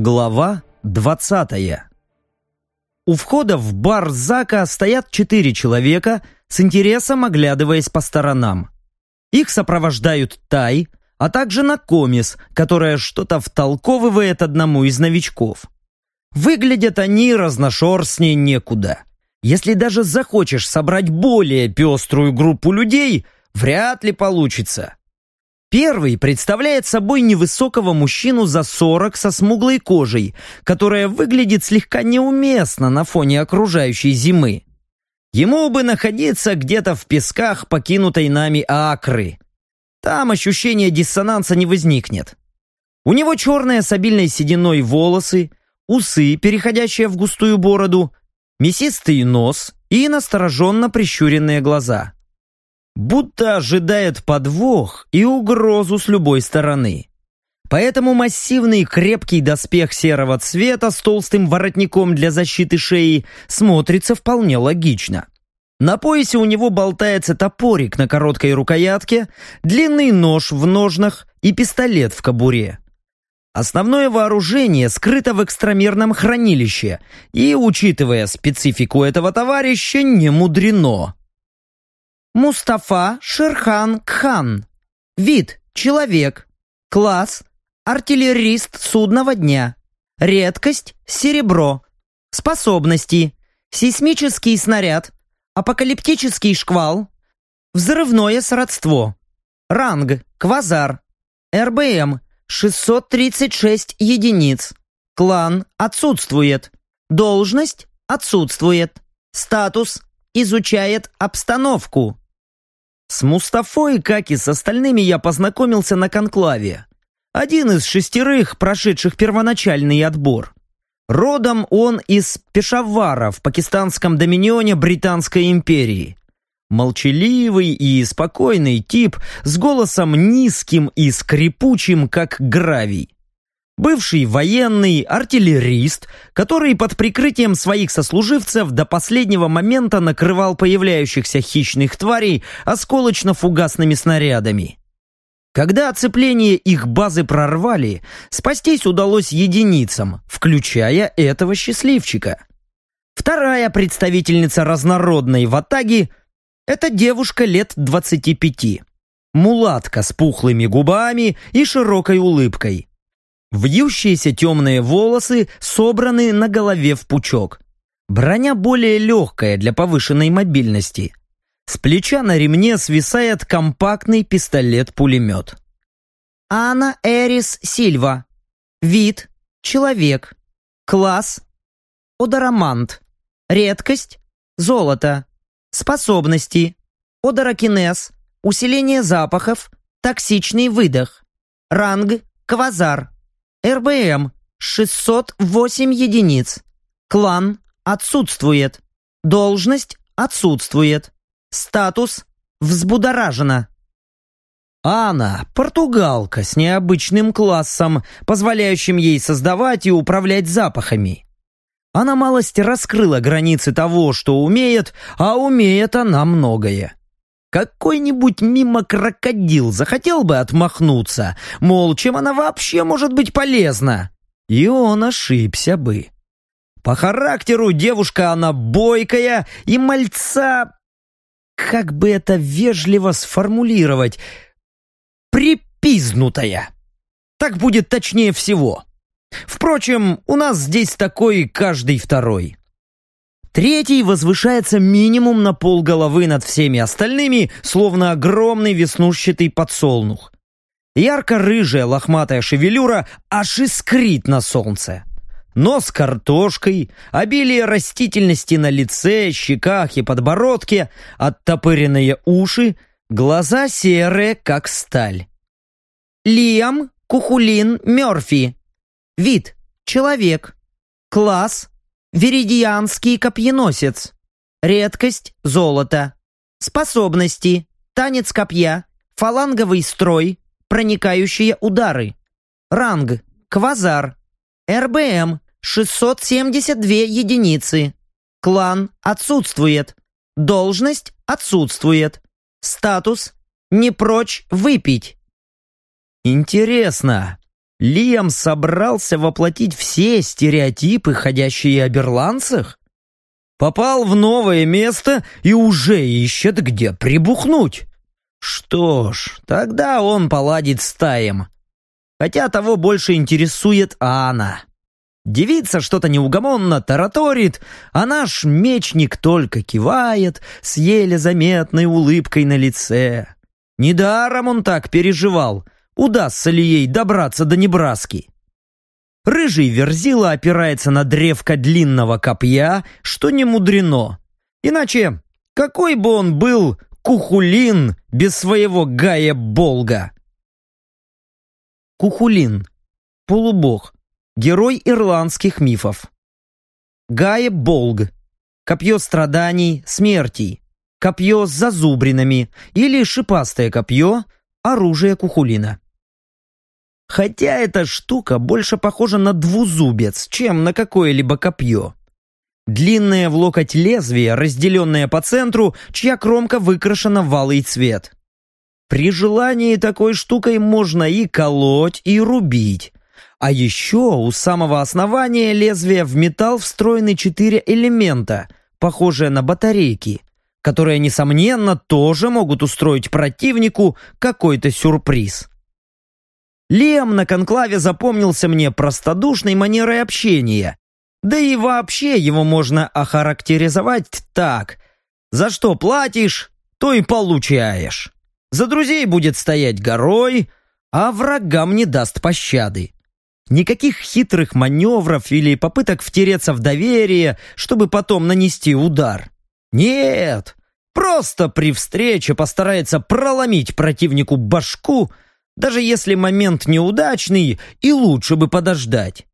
Глава 20 У входа в бар Зака стоят четыре человека, с интересом оглядываясь по сторонам. Их сопровождают Тай, а также Накомис, которая что-то втолковывает одному из новичков. Выглядят они разношерстнее некуда. Если даже захочешь собрать более пеструю группу людей, вряд ли получится. Первый представляет собой невысокого мужчину за 40 со смуглой кожей, которая выглядит слегка неуместно на фоне окружающей зимы. Ему бы находиться где-то в песках покинутой нами Акры. Там ощущения диссонанса не возникнет. У него черные с обильной сединой волосы, усы, переходящие в густую бороду, мясистый нос и настороженно прищуренные глаза будто ожидает подвох и угрозу с любой стороны. Поэтому массивный крепкий доспех серого цвета с толстым воротником для защиты шеи смотрится вполне логично. На поясе у него болтается топорик на короткой рукоятке, длинный нож в ножнах и пистолет в кобуре. Основное вооружение скрыто в экстрамерном хранилище, и, учитывая специфику этого товарища, не мудрено. Мустафа Шерхан Кхан. Вид – человек. Класс – артиллерист судного дня. Редкость – серебро. Способности – сейсмический снаряд, апокалиптический шквал, взрывное сродство. Ранг – квазар. РБМ – 636 единиц. Клан – отсутствует. Должность – отсутствует. Статус – изучает обстановку. С Мустафой, как и с остальными, я познакомился на конклаве. Один из шестерых, прошедших первоначальный отбор. Родом он из Пешавара в пакистанском доминионе Британской империи. Молчаливый и спокойный тип с голосом низким и скрипучим, как гравий бывший военный, артиллерист, который под прикрытием своих сослуживцев до последнего момента накрывал появляющихся хищных тварей осколочно-фугасными снарядами. Когда оцепление их базы прорвали, спастись удалось единицам, включая этого счастливчика. Вторая представительница разнородной ватаги – это девушка лет 25. Мулатка с пухлыми губами и широкой улыбкой. Вьющиеся темные волосы собраны на голове в пучок. Броня более легкая для повышенной мобильности. С плеча на ремне свисает компактный пистолет-пулемет. Анна Эрис Сильва. Вид – человек. Класс – одорамант. Редкость – золото. Способности – одорокинез, усиление запахов, токсичный выдох. Ранг – квазар. РБМ 608 единиц. Клан отсутствует. Должность отсутствует. Статус взбудоражена. Анна – португалка с необычным классом, позволяющим ей создавать и управлять запахами. Она малость раскрыла границы того, что умеет, а умеет она многое. Какой-нибудь мимо крокодил захотел бы отмахнуться, мол, чем она вообще может быть полезна? И он ошибся бы. По характеру девушка она бойкая и мальца... Как бы это вежливо сформулировать? Припизнутая. Так будет точнее всего. Впрочем, у нас здесь такой каждый второй. Третий возвышается минимум на пол головы над всеми остальными, словно огромный веснушчатый подсолнух. Ярко-рыжая лохматая шевелюра аж искрит на солнце. Нос картошкой, обилие растительности на лице, щеках и подбородке, оттопыренные уши, глаза серые, как сталь. Лиам Кухулин Мёрфи. Вид – человек. Класс Веридианский копьеносец. Редкость – золото. Способности – танец копья, фаланговый строй, проникающие удары. Ранг – квазар. РБМ – 672 единицы. Клан отсутствует. Должность отсутствует. Статус – не прочь выпить. Интересно, Лиам собрался воплотить все стереотипы, ходящие о берландцах? Попал в новое место и уже ищет, где прибухнуть. Что ж, тогда он поладит с Таем. Хотя того больше интересует Анна. Девица что-то неугомонно тараторит, а наш мечник только кивает с еле заметной улыбкой на лице. Недаром он так переживал, удастся ли ей добраться до Небраски. Рыжий верзила опирается на древко длинного копья, что не мудрено. Иначе какой бы он был Кухулин без своего Гая Болга? Кухулин. Полубог. Герой ирландских мифов. Гая Болг. Копье страданий, смертей. Копье с зазубринами или шипастое копье, оружие Кухулина. Хотя эта штука больше похожа на двузубец, чем на какое-либо копье. Длинное в локоть лезвие, разделенное по центру, чья кромка выкрашена в алый цвет. При желании такой штукой можно и колоть, и рубить. А еще у самого основания лезвия в металл встроены четыре элемента, похожие на батарейки, которые, несомненно, тоже могут устроить противнику какой-то сюрприз. Лем на конклаве запомнился мне простодушной манерой общения, да и вообще его можно охарактеризовать так. За что платишь, то и получаешь. За друзей будет стоять горой, а врагам не даст пощады. Никаких хитрых маневров или попыток втереться в доверие, чтобы потом нанести удар. Нет, просто при встрече постарается проломить противнику башку, даже если момент неудачный и лучше бы подождать.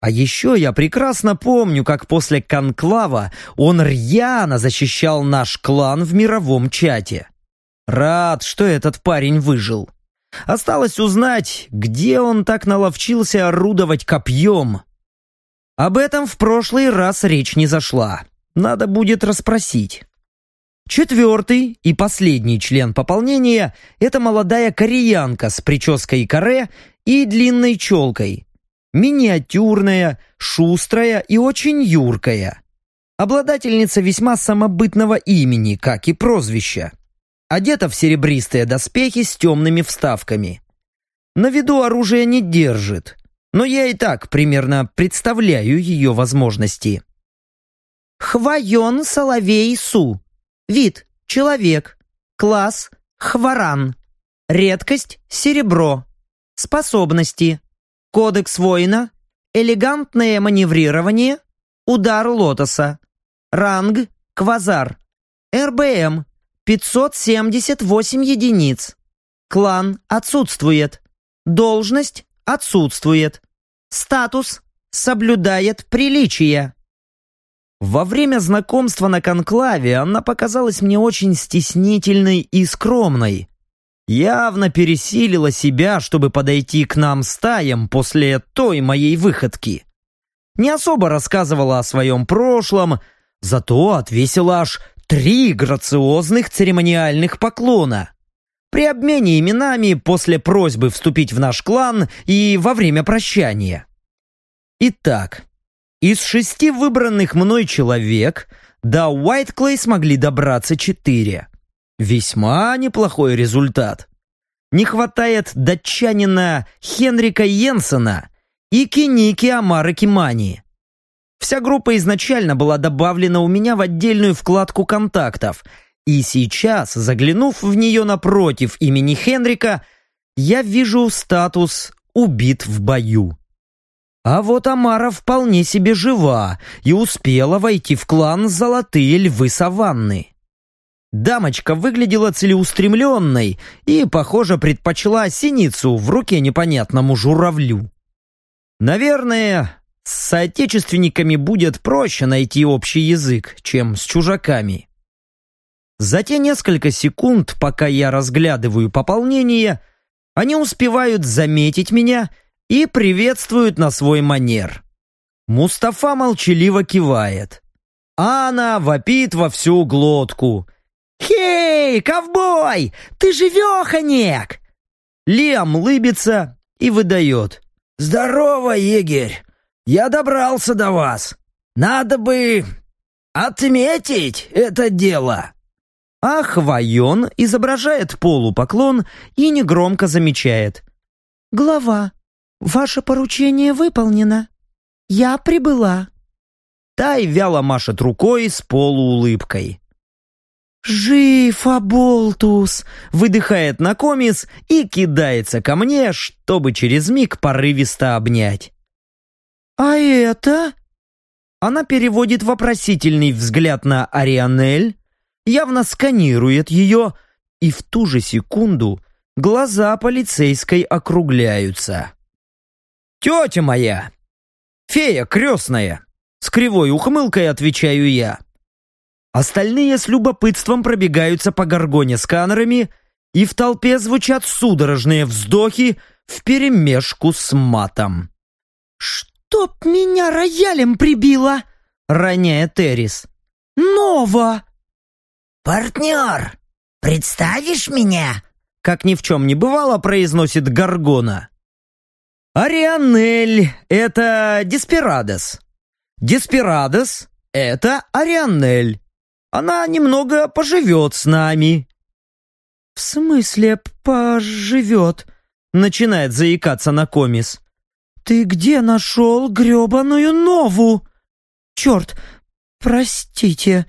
А еще я прекрасно помню, как после конклава он рьяно защищал наш клан в мировом чате. Рад, что этот парень выжил. Осталось узнать, где он так наловчился орудовать копьем. Об этом в прошлый раз речь не зашла. Надо будет расспросить. Четвертый и последний член пополнения – это молодая кореянка с прической каре и длинной челкой. Миниатюрная, шустрая и очень юркая. Обладательница весьма самобытного имени, как и прозвища одета в серебристые доспехи с темными вставками. На виду оружие не держит, но я и так примерно представляю ее возможности. Хвайон Соловей Су. Вид – человек. Класс – хваран. Редкость – серебро. Способности. Кодекс воина. Элегантное маневрирование. Удар лотоса. Ранг – квазар. РБМ 578 единиц. Клан отсутствует. Должность отсутствует. Статус соблюдает приличие. Во время знакомства на конклаве она показалась мне очень стеснительной и скромной. Явно пересилила себя, чтобы подойти к нам стаям после той моей выходки. Не особо рассказывала о своем прошлом, зато отвесила аж Три грациозных церемониальных поклона. При обмене именами после просьбы вступить в наш клан и во время прощания. Итак, из шести выбранных мной человек до Уайтклей смогли добраться четыре. Весьма неплохой результат. Не хватает датчанина Хенрика Йенсена и Киники Амары Кимани. Вся группа изначально была добавлена у меня в отдельную вкладку контактов, и сейчас, заглянув в нее напротив имени Хенрика, я вижу статус «убит в бою». А вот Амара вполне себе жива и успела войти в клан «Золотые львы саванны». Дамочка выглядела целеустремленной и, похоже, предпочла синицу в руке непонятному журавлю. Наверное, с соотечественниками будет проще найти общий язык, чем с чужаками. За те несколько секунд, пока я разглядываю пополнение, они успевают заметить меня и приветствуют на свой манер. Мустафа молчаливо кивает. Анна вопит во всю глотку. «Хей, ковбой, ты живеханек!» Лиам лыбится и выдает. «Здорово, егерь! Я добрался до вас. Надо бы отметить это дело!» А Хвоен изображает полупоклон и негромко замечает. «Глава, ваше поручение выполнено. Я прибыла». Тай вяло машет рукой с полуулыбкой. «Жив, Аболтус!» — выдыхает Накомис и кидается ко мне, чтобы через миг порывисто обнять. «А это?» Она переводит вопросительный взгляд на Арианель, явно сканирует ее, и в ту же секунду глаза полицейской округляются. «Тетя моя! Фея крестная!» С кривой ухмылкой отвечаю я. Остальные с любопытством пробегаются по горгоне сканерами, и в толпе звучат судорожные вздохи вперемешку с матом. «Чтоб меня роялем прибило!» — роняет Эрис. «Нова!» «Партнер, представишь меня?» Как ни в чем не бывало, произносит Гаргона. «Арианель — это Деспирадос. Деспирадос — это Арианель. Она немного поживет с нами». «В смысле поживет?» — начинает заикаться на комис. «Ты где нашел гребаную нову?» «Черт, простите»,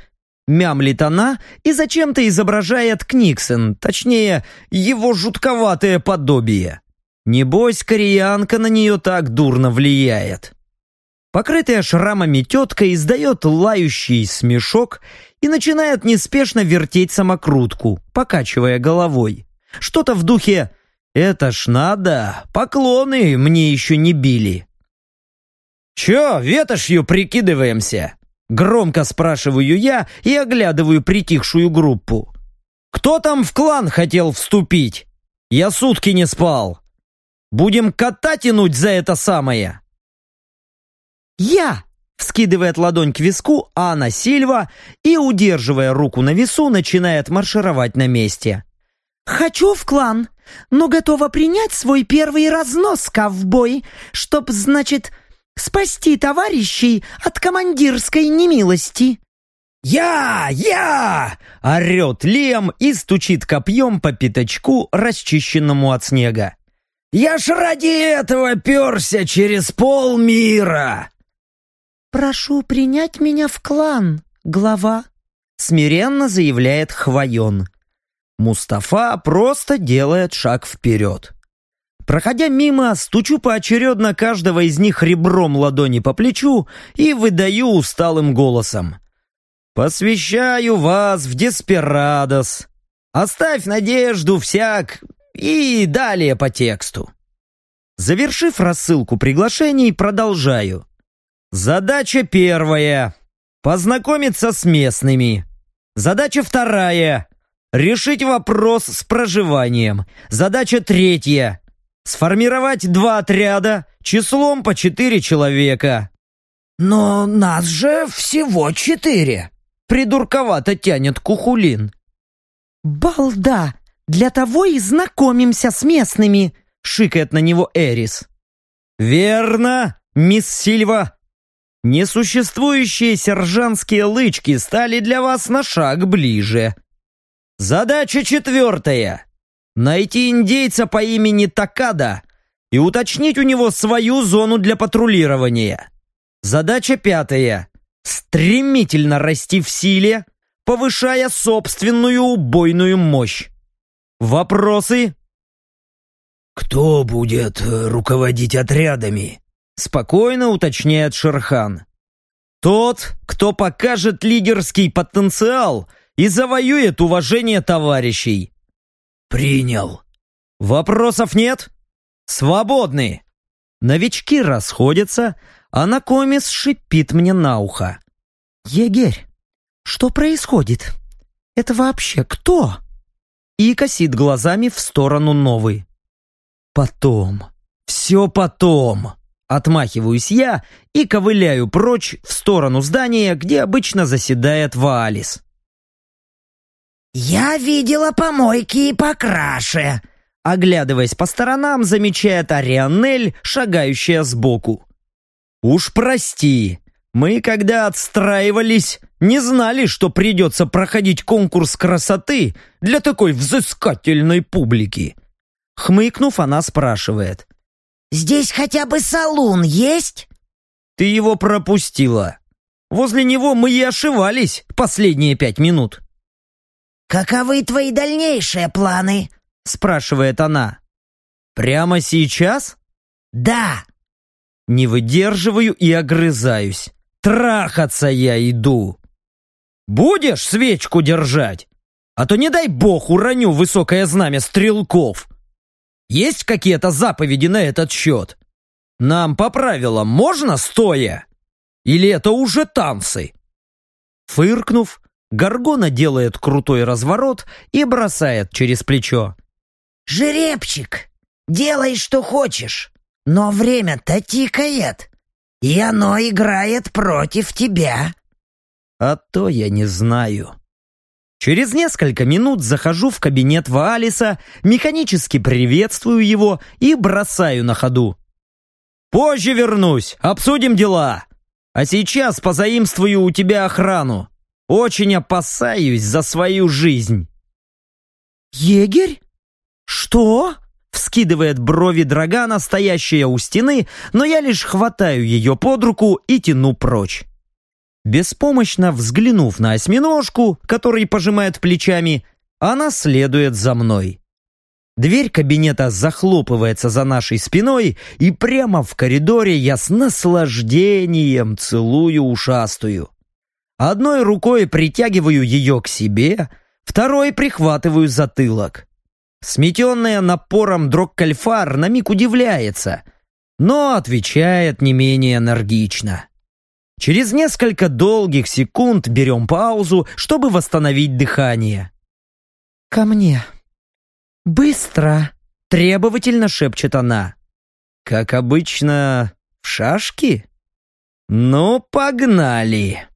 Мямлит она и зачем-то изображает Книксон, точнее, его жутковатое подобие. Небось, кореянка на нее так дурно влияет. Покрытая шрамами тетка издает лающий смешок и начинает неспешно вертеть самокрутку, покачивая головой. Что-то в духе «Это ж надо, поклоны мне еще не били». «Че, ветошью прикидываемся?» Громко спрашиваю я и оглядываю притихшую группу. «Кто там в клан хотел вступить? Я сутки не спал. Будем кота тянуть за это самое?» «Я!» — вскидывает ладонь к виску Анна Сильва и, удерживая руку на весу, начинает маршировать на месте. «Хочу в клан, но готова принять свой первый разнос, ковбой, чтоб, значит, спасти товарищей от командирской немилости». «Я! Я!» — орет Лем и стучит копьем по пятачку, расчищенному от снега. «Я ж ради этого перся через полмира!» «Прошу принять меня в клан, глава», — смиренно заявляет Хвоен. Мустафа просто делает шаг вперед. Проходя мимо, стучу поочередно каждого из них ребром ладони по плечу и выдаю усталым голосом. «Посвящаю вас в Деспирадос. Оставь надежду всяк...» И далее по тексту. Завершив рассылку приглашений, продолжаю. Задача первая. Познакомиться с местными. Задача вторая. Решить вопрос с проживанием. Задача третья. Сформировать два отряда числом по четыре человека. «Но нас же всего четыре!» Придурковато тянет Кухулин. «Балда! Для того и знакомимся с местными!» Шикает на него Эрис. «Верно, мисс Сильва. Несуществующие сержантские лычки стали для вас на шаг ближе. Задача четвертая найти индейца по имени Такада и уточнить у него свою зону для патрулирования. Задача пятая – стремительно расти в силе, повышая собственную убойную мощь. Вопросы? «Кто будет э, руководить отрядами?» Спокойно уточняет Шерхан. «Тот, кто покажет лидерский потенциал и завоюет уважение товарищей. «Принял». «Вопросов нет? Свободны!» Новички расходятся, а Накомис шипит мне на ухо. «Егерь, что происходит? Это вообще кто?» И косит глазами в сторону новый. «Потом. Все потом!» Отмахиваюсь я и ковыляю прочь в сторону здания, где обычно заседает Ваалис. «Я видела помойки и покраше», оглядываясь по сторонам, замечает Арианель, шагающая сбоку. «Уж прости, мы, когда отстраивались, не знали, что придется проходить конкурс красоты для такой взыскательной публики». Хмыкнув, она спрашивает. «Здесь хотя бы салун есть?» «Ты его пропустила. Возле него мы и ошивались последние пять минут». «Каковы твои дальнейшие планы?» спрашивает она. «Прямо сейчас?» «Да». Не выдерживаю и огрызаюсь. Трахаться я иду. Будешь свечку держать? А то не дай бог уроню высокое знамя стрелков. Есть какие-то заповеди на этот счет? Нам по правилам можно стоя? Или это уже танцы? Фыркнув, Гаргона делает крутой разворот и бросает через плечо. «Жеребчик, делай, что хочешь, но время-то тикает, и оно играет против тебя». А то я не знаю. Через несколько минут захожу в кабинет Ваалиса, механически приветствую его и бросаю на ходу. «Позже вернусь, обсудим дела. А сейчас позаимствую у тебя охрану. Очень опасаюсь за свою жизнь». «Егерь?» «Что?» — вскидывает брови Драгана, стоящая у стены, но я лишь хватаю ее под руку и тяну прочь. Беспомощно взглянув на осьминожку, который пожимает плечами, она следует за мной. Дверь кабинета захлопывается за нашей спиной, и прямо в коридоре я с наслаждением целую ушастую. Одной рукой притягиваю ее к себе, второй прихватываю затылок. Сметенная напором Дроккальфар на миг удивляется, но отвечает не менее энергично. Через несколько долгих секунд берем паузу, чтобы восстановить дыхание. «Ко мне. Быстро!» — требовательно шепчет она. «Как обычно, в шашки?» «Ну, погнали!»